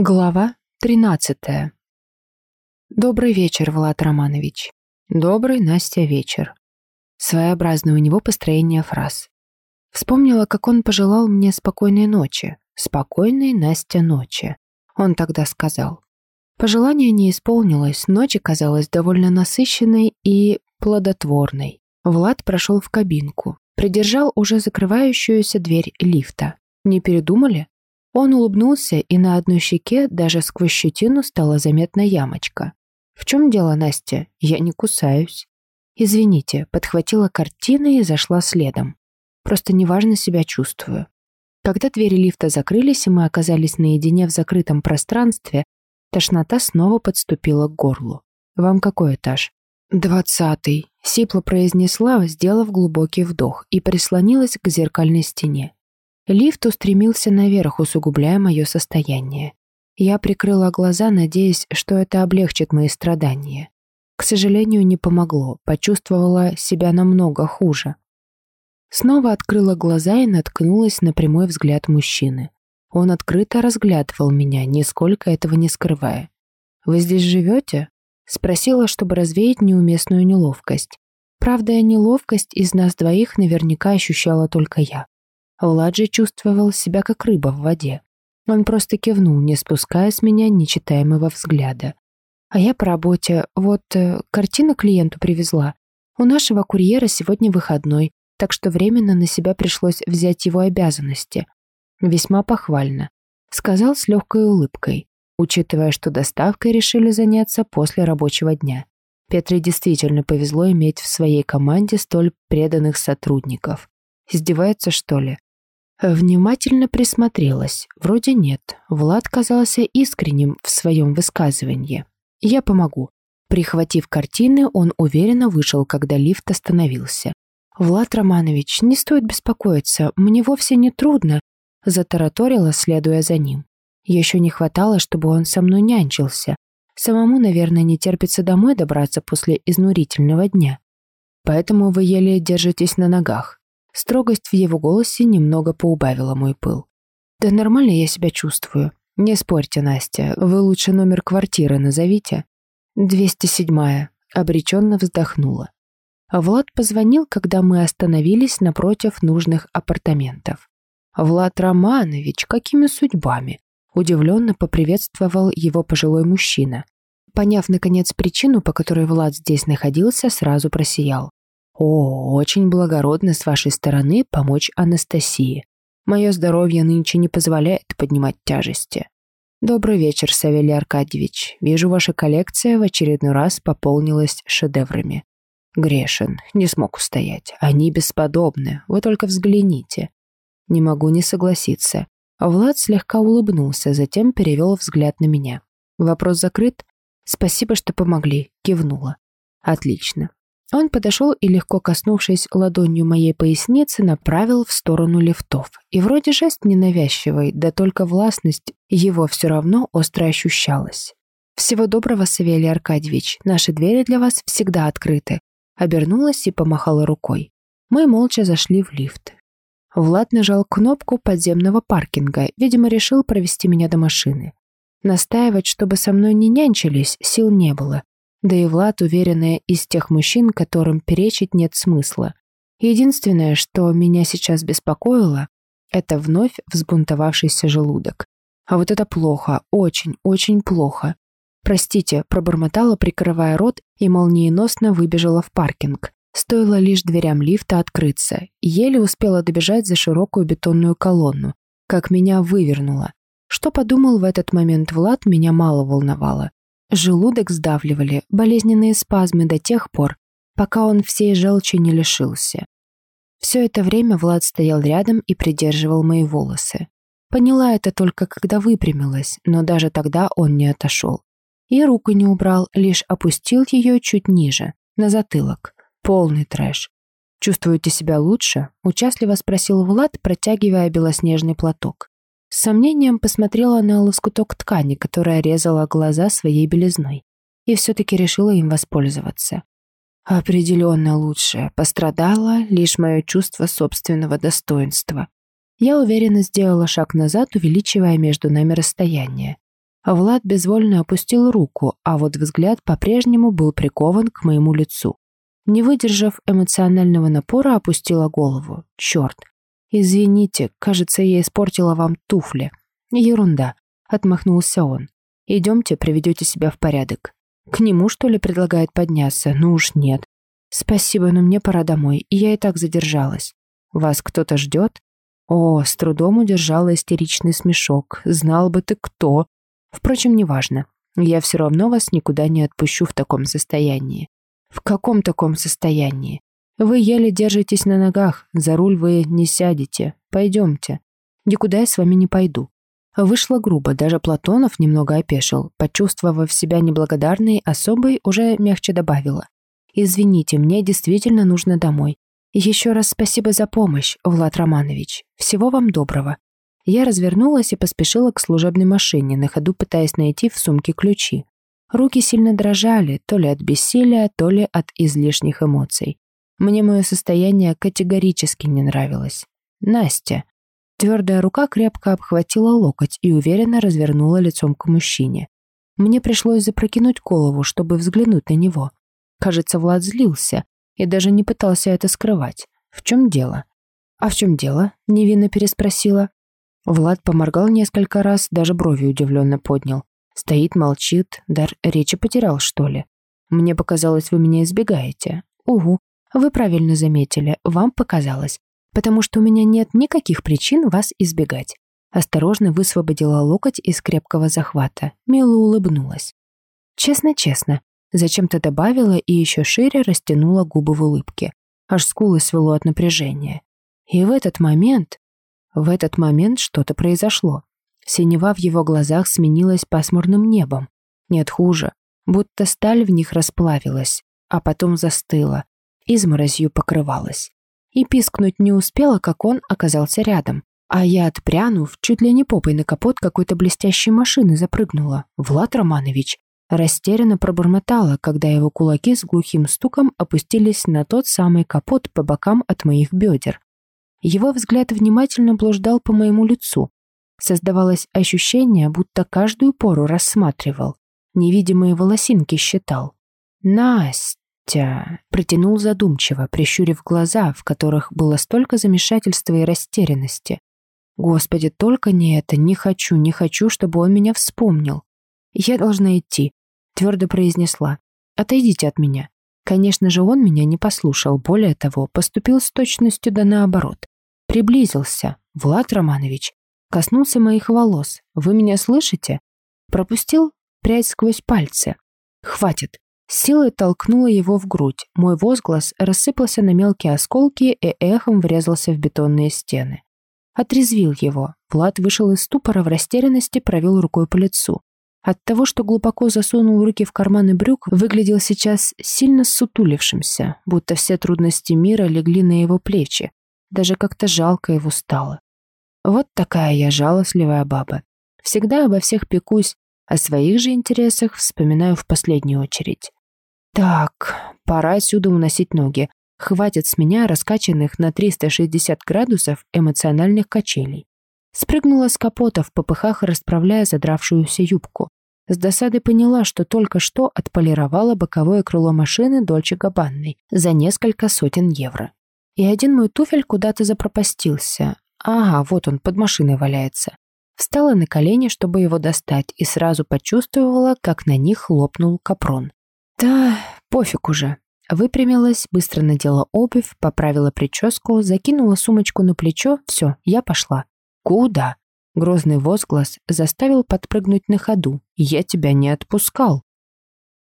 Глава 13. Добрый вечер, Влад Романович. Добрый, Настя, вечер. Своеобразное у него построение фраз. Вспомнила, как он пожелал мне спокойной ночи. Спокойной, Настя, ночи. Он тогда сказал. Пожелание не исполнилось, ночь казалась довольно насыщенной и плодотворной. Влад прошел в кабинку, придержал уже закрывающуюся дверь лифта. Не передумали? Он улыбнулся, и на одной щеке даже сквозь щетину стала заметна ямочка. «В чем дело, Настя? Я не кусаюсь». «Извините», подхватила картины и зашла следом. «Просто неважно себя чувствую». Когда двери лифта закрылись, и мы оказались наедине в закрытом пространстве, тошнота снова подступила к горлу. «Вам какой этаж?» «Двадцатый», — сипло произнесла, сделав глубокий вдох, и прислонилась к зеркальной стене. Лифт устремился наверх, усугубляя мое состояние. Я прикрыла глаза, надеясь, что это облегчит мои страдания. К сожалению, не помогло, почувствовала себя намного хуже. Снова открыла глаза и наткнулась на прямой взгляд мужчины. Он открыто разглядывал меня, нисколько этого не скрывая. «Вы здесь живете?» Спросила, чтобы развеять неуместную неловкость. Правда, неловкость из нас двоих наверняка ощущала только я. Влад же чувствовал себя как рыба в воде. Он просто кивнул, не спуская с меня нечитаемого взгляда. А я по работе, вот, э, картину клиенту привезла. У нашего курьера сегодня выходной, так что временно на себя пришлось взять его обязанности. Весьма похвально. Сказал с легкой улыбкой, учитывая, что доставкой решили заняться после рабочего дня. Петре действительно повезло иметь в своей команде столь преданных сотрудников. Издевается, что ли? Внимательно присмотрелась. Вроде нет. Влад казался искренним в своем высказывании. «Я помогу». Прихватив картины, он уверенно вышел, когда лифт остановился. «Влад Романович, не стоит беспокоиться, мне вовсе не трудно», затараторила, следуя за ним. Еще не хватало, чтобы он со мной нянчился. Самому, наверное, не терпится домой добраться после изнурительного дня. Поэтому вы еле держитесь на ногах. Строгость в его голосе немного поубавила мой пыл. «Да нормально я себя чувствую. Не спорьте, Настя, вы лучше номер квартиры назовите». «207-я», — обреченно вздохнула. Влад позвонил, когда мы остановились напротив нужных апартаментов. «Влад Романович, какими судьбами?» Удивленно поприветствовал его пожилой мужчина. Поняв, наконец, причину, по которой Влад здесь находился, сразу просиял. «О, очень благородно с вашей стороны помочь Анастасии. Мое здоровье нынче не позволяет поднимать тяжести. Добрый вечер, Савелий Аркадьевич. Вижу, ваша коллекция в очередной раз пополнилась шедеврами. Грешен, не смог устоять. Они бесподобны, вы только взгляните. Не могу не согласиться. Влад слегка улыбнулся, затем перевел взгляд на меня. Вопрос закрыт? Спасибо, что помогли, кивнула. Отлично. Он подошел и, легко коснувшись ладонью моей поясницы, направил в сторону лифтов. И вроде жест ненавязчивый, да только властность его все равно остро ощущалась. «Всего доброго, Савелий Аркадьевич. Наши двери для вас всегда открыты». Обернулась и помахала рукой. Мы молча зашли в лифт. Влад нажал кнопку подземного паркинга, видимо, решил провести меня до машины. Настаивать, чтобы со мной не нянчились, сил не было. Да и Влад, уверенная, из тех мужчин, которым перечить нет смысла. Единственное, что меня сейчас беспокоило, это вновь взбунтовавшийся желудок. А вот это плохо, очень, очень плохо. Простите, пробормотала, прикрывая рот, и молниеносно выбежала в паркинг. Стоило лишь дверям лифта открыться. Еле успела добежать за широкую бетонную колонну, как меня вывернуло. Что подумал в этот момент Влад, меня мало волновало. Желудок сдавливали болезненные спазмы до тех пор, пока он всей желчи не лишился. Все это время Влад стоял рядом и придерживал мои волосы. Поняла это только когда выпрямилась, но даже тогда он не отошел. И руку не убрал, лишь опустил ее чуть ниже, на затылок. Полный трэш. «Чувствуете себя лучше?» – участливо спросил Влад, протягивая белоснежный платок. С сомнением посмотрела на лоскуток ткани, которая резала глаза своей белизной, и все-таки решила им воспользоваться. Определенно лучше. Пострадало лишь мое чувство собственного достоинства. Я уверенно сделала шаг назад, увеличивая между нами расстояние. Влад безвольно опустил руку, а вот взгляд по-прежнему был прикован к моему лицу. Не выдержав эмоционального напора, опустила голову. Черт. Извините, кажется, я испортила вам туфли. Ерунда. Отмахнулся он. Идемте, приведете себя в порядок. К нему, что ли, предлагает подняться? Ну уж нет. Спасибо, но мне пора домой, и я и так задержалась. Вас кто-то ждет? О, с трудом удержала истеричный смешок. Знал бы ты кто. Впрочем, неважно. Я все равно вас никуда не отпущу в таком состоянии. В каком таком состоянии? Вы еле держитесь на ногах, за руль вы не сядете. Пойдемте. Никуда я с вами не пойду. Вышло грубо, даже Платонов немного опешил. Почувствовав себя неблагодарной, особой уже мягче добавила. «Извините, мне действительно нужно домой. Еще раз спасибо за помощь, Влад Романович. Всего вам доброго». Я развернулась и поспешила к служебной машине, на ходу пытаясь найти в сумке ключи. Руки сильно дрожали, то ли от бессилия, то ли от излишних эмоций. Мне мое состояние категорически не нравилось. «Настя». Твердая рука крепко обхватила локоть и уверенно развернула лицом к мужчине. Мне пришлось запрокинуть голову, чтобы взглянуть на него. Кажется, Влад злился и даже не пытался это скрывать. В чем дело? «А в чем дело?» — невинно переспросила. Влад поморгал несколько раз, даже брови удивленно поднял. Стоит, молчит, дар речи потерял, что ли? Мне показалось, вы меня избегаете. Угу, вы правильно заметили, вам показалось. Потому что у меня нет никаких причин вас избегать. Осторожно высвободила локоть из крепкого захвата. Мило улыбнулась. Честно-честно. Зачем-то добавила и еще шире растянула губы в улыбке. Аж скулы свело от напряжения. И в этот момент... В этот момент что-то произошло. Синева в его глазах сменилась пасмурным небом. Нет хуже, будто сталь в них расплавилась, а потом застыла, изморозью покрывалась. И пискнуть не успела, как он оказался рядом. А я, отпрянув, чуть ли не попой на капот какой-то блестящей машины запрыгнула. Влад Романович растерянно пробормотала, когда его кулаки с глухим стуком опустились на тот самый капот по бокам от моих бедер. Его взгляд внимательно блуждал по моему лицу, Создавалось ощущение, будто каждую пору рассматривал, невидимые волосинки считал. «Настя!» — протянул задумчиво, прищурив глаза, в которых было столько замешательства и растерянности. «Господи, только не это, не хочу, не хочу, чтобы он меня вспомнил. Я должна идти», — твердо произнесла. «Отойдите от меня». Конечно же, он меня не послушал, более того, поступил с точностью да наоборот. Приблизился. «Влад Романович, Коснулся моих волос. «Вы меня слышите?» Пропустил прядь сквозь пальцы. «Хватит!» Силой толкнула его в грудь. Мой возглас рассыпался на мелкие осколки и эхом врезался в бетонные стены. Отрезвил его. Влад вышел из ступора в растерянности, провел рукой по лицу. От того, что глубоко засунул руки в карманы брюк, выглядел сейчас сильно сутулившимся, будто все трудности мира легли на его плечи. Даже как-то жалко его стало. Вот такая я жалостливая баба. Всегда обо всех пекусь, о своих же интересах вспоминаю в последнюю очередь. Так, пора отсюда уносить ноги. Хватит с меня раскачанных на 360 градусов эмоциональных качелей. Спрыгнула с капота в попыхах, расправляя задравшуюся юбку. С досадой поняла, что только что отполировала боковое крыло машины Дольче Габанной за несколько сотен евро. И один мой туфель куда-то запропастился, Ага, вот он, под машиной валяется. Встала на колени, чтобы его достать, и сразу почувствовала, как на них хлопнул капрон. Да, пофиг уже. Выпрямилась, быстро надела обувь, поправила прическу, закинула сумочку на плечо. Все, я пошла. Куда? Грозный возглас заставил подпрыгнуть на ходу. Я тебя не отпускал.